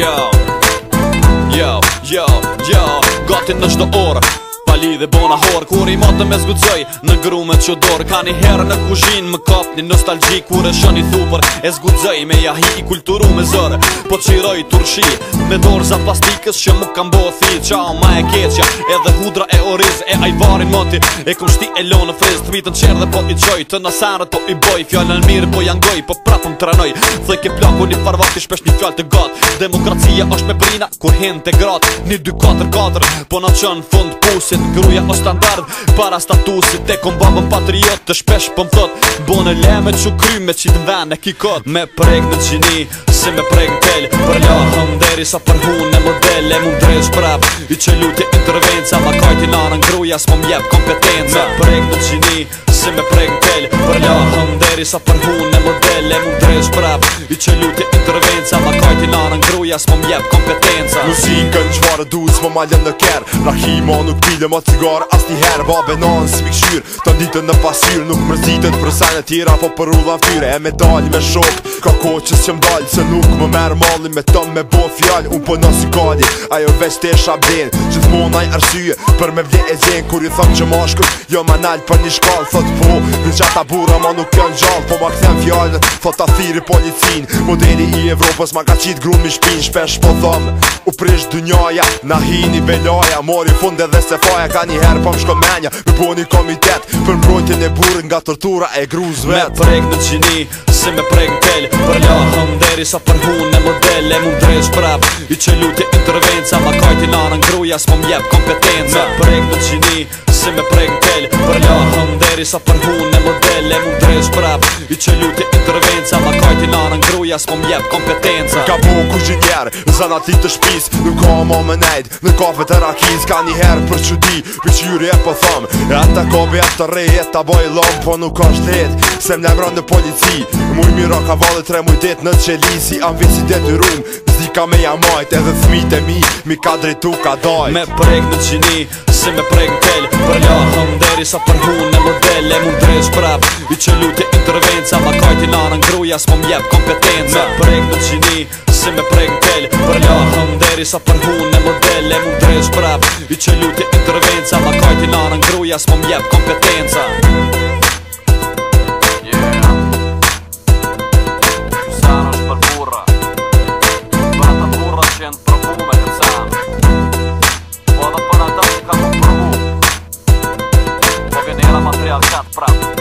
Yo, yo, yo, yo, gotin është të pali dhe bona hor Kur i matë me zgucoj në grume që dor Ka një herë në kushin më kapni nostalgji Kur e shën i thupër e zgucoj me jahi i kulturu me zërë Po qiroj turshi me dorë za plastikës që më kam bo thi Qao ma e keqja edhe hudra e oriz e ajvarin moti E kum shti e lonë friz të vitën qerë dhe po i qoj Të nasarët po i boj fjallën mirë po janë goj Po prapëm të ranoj dhe ke plaku një farvati shpesh një fjall të gat Demokracia është me brina kur hin të grat Një 2-4-4 po në qënë fund pusit Kryet gruja o standard Para statusit e kom babën patriot Të shpesh pëm po thot Bon e le me që kry me qitë në dhe në kikot Me preg në qini Si me preg në tel Për la deri sa për hun e modele E mund drejt shprap I që lutje intervenca Ma kajti në në gruja Së më mjep kompetenca Me preg në qini si me prej ngell Për lahëm deri sa për hunë e modele E mu drejsh prap I që lutje intervenca Ma kajti nara në gruja s'ma mjep kompetenca Muzikën që varë du s'ma malën në kerë Rahima nuk pile ma cigare as t'i herë Babe nanë si pik shyrë Ta ditën në pasyrë Nuk mërzitën për sajnë e tjera Po për ullan fyre E me dalj me shok Ka koqës që mdalj Se nuk më merë mali Me tëm me bo fjall Unë po nësi kadi Ajo veç të esha bdenë Gjithmonaj arsyje Për me vje e zenë Kur i thëm që mashkër Jo manal për një shkallë Thot po Në qa ta bura ma nuk janë gjallë Po ma këthem fjallë thot ta thiri po një cinë Modeli i Evropës ma ka qitë grumi mi shpinë Shpesh po thëmë U prish dënjaja Na hi një beloja Mori funde dhe se faja Ka një herë pa më shko menja Me po një komitet Për mbrojtjën e burë nga tërtura e gruzve Me preg në qini si me preg në pelj Për lahëm dheri sa për hunë e modele E mu drejsh prap I që lutje intervenca Ma kajti në në ngruja Së kompetenca Me preg në qini Si me prej ngell Për lahëm dheri sa për hun e model mu prap I që ljuti intervenca Ma kajti nara në gruja s'po mjep kompetenca Ka bu ku qi djer Zana ti të shpis Nuk ka më më nejt Në kafe të rakiz Ka një herë për që di Për që juri e po thom E ata kobe e të rej E ta boj lom Po nuk ka shtet Se më në polici Muj mi miro ka valet Tre mu det në qelisi Am visi det i Zika me jamajt Edhe thmit e mi Mi ka drejtu ka dojt Me prej në qini se me prej n'kell Për lahëm deri sa për hunë në modele Mu ndrejsh i që lutje intervenca Ma kajti nara n'gruja s'mo m'jep kompetenca Me prej në qini se me prej n'kell Për lahëm deri sa për hunë në modele Mu ndrejsh i që lutje intervenca Ma kajti nara n'gruja s'mo m'jep kompetenca Muzika Грамотный откат, правда